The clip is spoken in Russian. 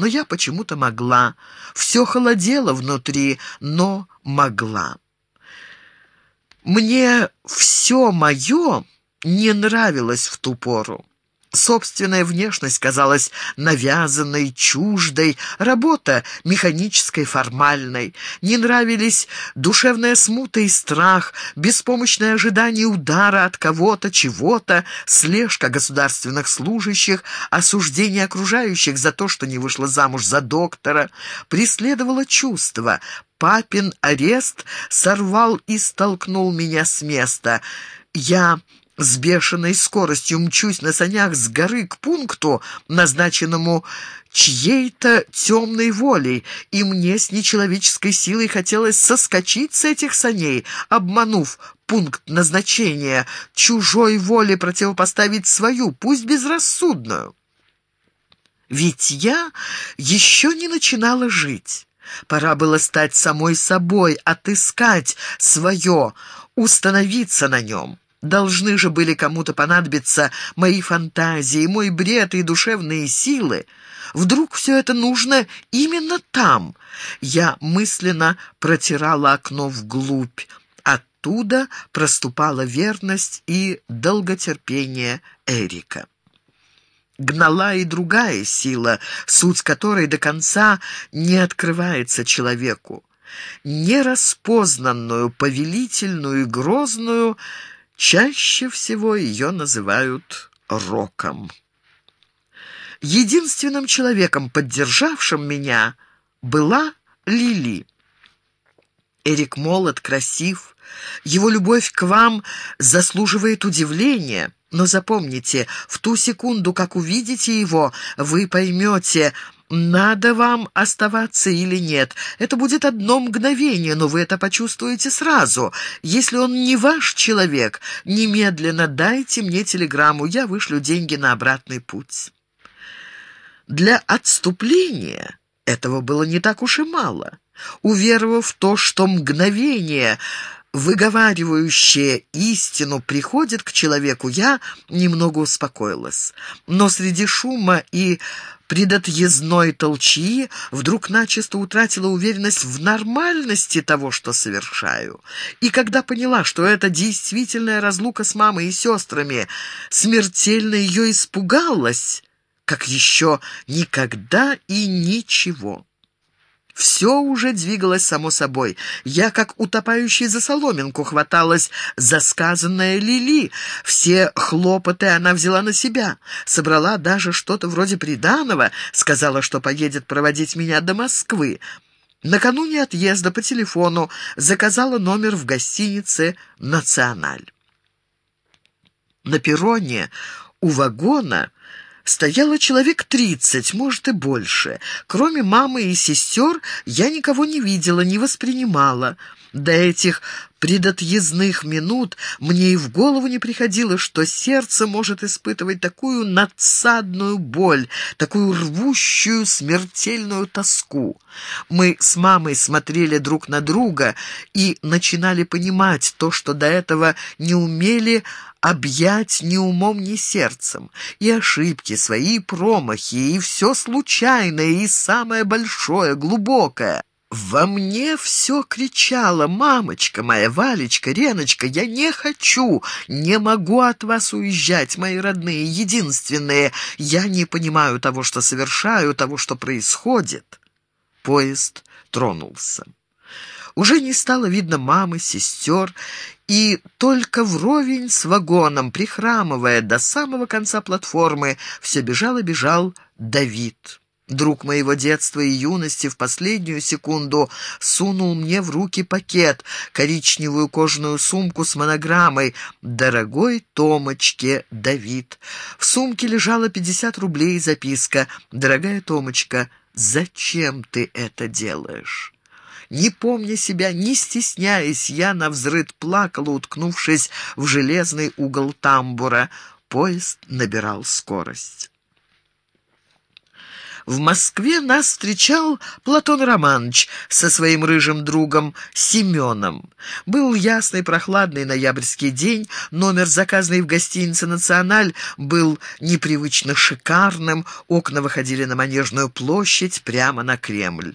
но я почему-то могла. Все холодело внутри, но могла. Мне все мое не нравилось в ту пору. Собственная внешность казалась навязанной, чуждой, работа механической, формальной. Не нравились душевная смута и страх, беспомощное ожидание удара от кого-то, чего-то, слежка государственных служащих, осуждение окружающих за то, что не вышла замуж за доктора. Преследовало чувство. Папин арест сорвал и столкнул меня с места. Я с бешеной скоростью мчусь на санях с горы к пункту, назначенному чьей-то темной волей, и мне с нечеловеческой силой хотелось соскочить с этих саней, обманув пункт назначения, чужой воле противопоставить свою, пусть безрассудную. Ведь я еще не начинала жить. Пора было стать самой собой, отыскать свое, установиться на нем. Должны же были кому-то понадобиться мои фантазии, мой бред и душевные силы. Вдруг все это нужно именно там? Я мысленно протирала окно вглубь. Оттуда проступала верность и долготерпение Эрика. Гнала и другая сила, суть которой до конца не открывается человеку. Нераспознанную, повелительную и грозную — Чаще всего ее называют роком. Единственным человеком, поддержавшим меня, была Лили. Эрик молод, красив. Его любовь к вам заслуживает удивления. Но запомните, в ту секунду, как увидите его, вы поймете – надо вам оставаться или нет. Это будет одно мгновение, но вы это почувствуете сразу. Если он не ваш человек, немедленно дайте мне телеграмму, я вышлю деньги на обратный путь. Для отступления этого было не так уж и мало. Уверовав в то, что мгновение выговаривающее истину приходит к человеку, я немного успокоилась. Но среди шума и предотъездной толчии вдруг начисто утратила уверенность в нормальности того, что совершаю. И когда поняла, что это действительная разлука с мамой и сестрами, смертельно ее испугалась, как еще никогда и ничего. Все уже двигалось само собой. Я, как утопающий за соломинку, хваталась за сказанное Лили. Все хлопоты она взяла на себя. Собрала даже что-то вроде приданого. Сказала, что поедет проводить меня до Москвы. Накануне отъезда по телефону заказала номер в гостинице «Националь». На перроне у вагона Стояло человек тридцать, может и больше. Кроме мамы и сестер я никого не видела, не воспринимала. До этих предотъездных минут мне и в голову не приходило, что сердце может испытывать такую надсадную боль, такую рвущую смертельную тоску. Мы с мамой смотрели друг на друга и начинали понимать то, что до этого не умели объять ни умом, ни сердцем. И ошибки свои, промахи, и все случайное, и самое большое, глубокое. Во мне все кричало «Мамочка моя, Валечка, Реночка, я не хочу, не могу от вас уезжать, мои родные, единственные. Я не понимаю того, что совершаю, того, что происходит». Поезд тронулся. Уже не стало видно мамы, сестер, и только вровень с вагоном, прихрамывая до самого конца платформы, все бежал и бежал Давид. Друг моего детства и юности в последнюю секунду сунул мне в руки пакет, коричневую кожаную сумку с монограммой «Дорогой Томочке, Давид». В сумке лежало 50 рублей и записка «Дорогая Томочка, зачем ты это делаешь?» Не помня себя, не стесняясь, я навзрыд плакала, уткнувшись в железный угол тамбура. Поезд набирал скорость. В Москве нас встречал Платон Романович со своим рыжим другом Семеном. Был ясный прохладный ноябрьский день, номер, заказанный в гостинице «Националь», был непривычно шикарным, окна выходили на Манежную площадь прямо на Кремль.